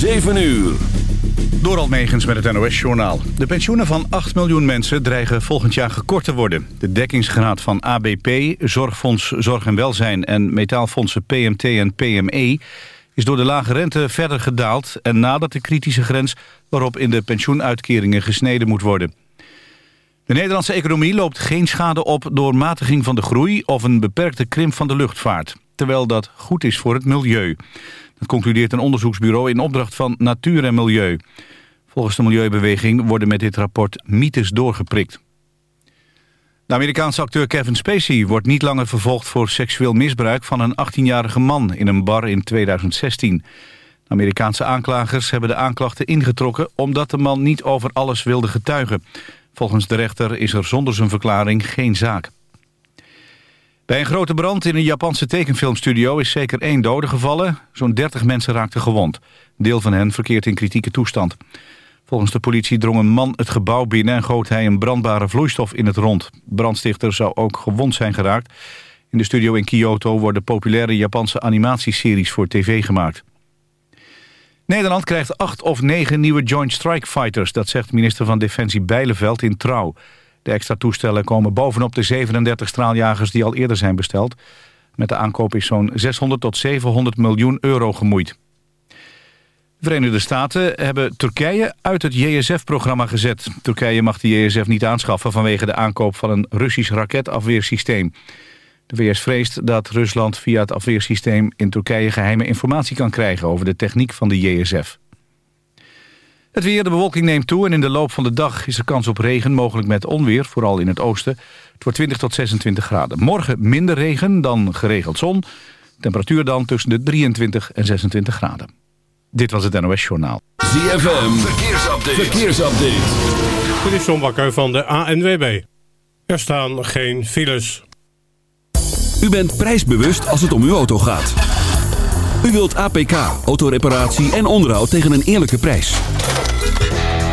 7 uur. Door met het NOS-journaal. De pensioenen van 8 miljoen mensen dreigen volgend jaar gekort te worden. De dekkingsgraad van ABP, Zorgfonds Zorg en Welzijn... en metaalfondsen PMT en PME is door de lage rente verder gedaald... en nadat de kritische grens waarop in de pensioenuitkeringen gesneden moet worden. De Nederlandse economie loopt geen schade op door matiging van de groei... of een beperkte krimp van de luchtvaart, terwijl dat goed is voor het milieu. Dat concludeert een onderzoeksbureau in opdracht van Natuur en Milieu. Volgens de Milieubeweging worden met dit rapport mythes doorgeprikt. De Amerikaanse acteur Kevin Spacey wordt niet langer vervolgd voor seksueel misbruik van een 18-jarige man in een bar in 2016. De Amerikaanse aanklagers hebben de aanklachten ingetrokken omdat de man niet over alles wilde getuigen. Volgens de rechter is er zonder zijn verklaring geen zaak. Bij een grote brand in een Japanse tekenfilmstudio is zeker één dode gevallen. Zo'n 30 mensen raakten gewond. deel van hen verkeert in kritieke toestand. Volgens de politie drong een man het gebouw binnen... en goot hij een brandbare vloeistof in het rond. Brandstichter zou ook gewond zijn geraakt. In de studio in Kyoto worden populaire Japanse animatieseries voor tv gemaakt. Nederland krijgt acht of negen nieuwe Joint Strike Fighters. Dat zegt minister van Defensie Bijleveld in Trouw. De extra toestellen komen bovenop de 37 straaljagers die al eerder zijn besteld. Met de aankoop is zo'n 600 tot 700 miljoen euro gemoeid. De Verenigde Staten hebben Turkije uit het JSF-programma gezet. Turkije mag de JSF niet aanschaffen vanwege de aankoop van een Russisch raketafweersysteem. De VS vreest dat Rusland via het afweersysteem in Turkije geheime informatie kan krijgen over de techniek van de JSF. Het weer, de bewolking neemt toe en in de loop van de dag is er kans op regen, mogelijk met onweer, vooral in het oosten. Het wordt 20 tot 26 graden. Morgen minder regen dan geregeld zon. Temperatuur dan tussen de 23 en 26 graden. Dit was het NOS Journaal. ZFM, verkeersupdate. verkeersupdate. Dit is John Bakker van de ANWB. Er staan geen files. U bent prijsbewust als het om uw auto gaat. U wilt APK, autoreparatie en onderhoud tegen een eerlijke prijs.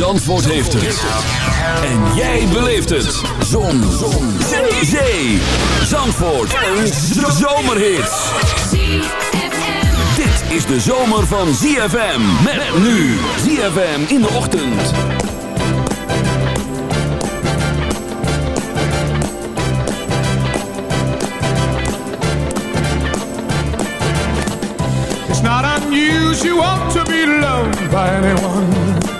Zandvoort heeft het. En jij beleeft het. Zon. Zon. Zee. Zee. Zandvoort. Een zomerhit. Dit is de zomer van ZFM. Met nu. ZFM in de ochtend. It's not unusual to be loved by anyone.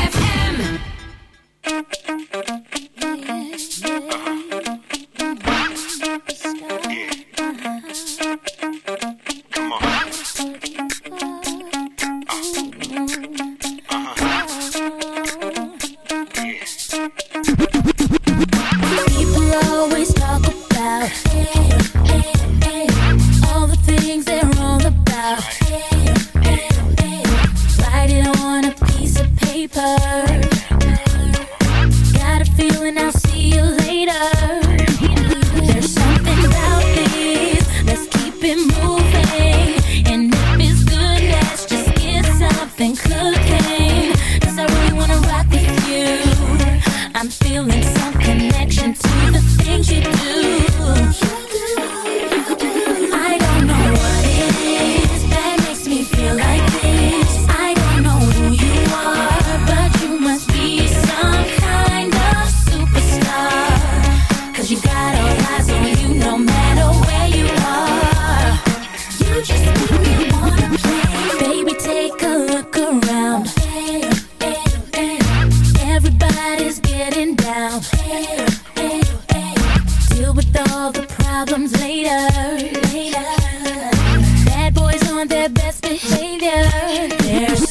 Bad boys on their best behavior.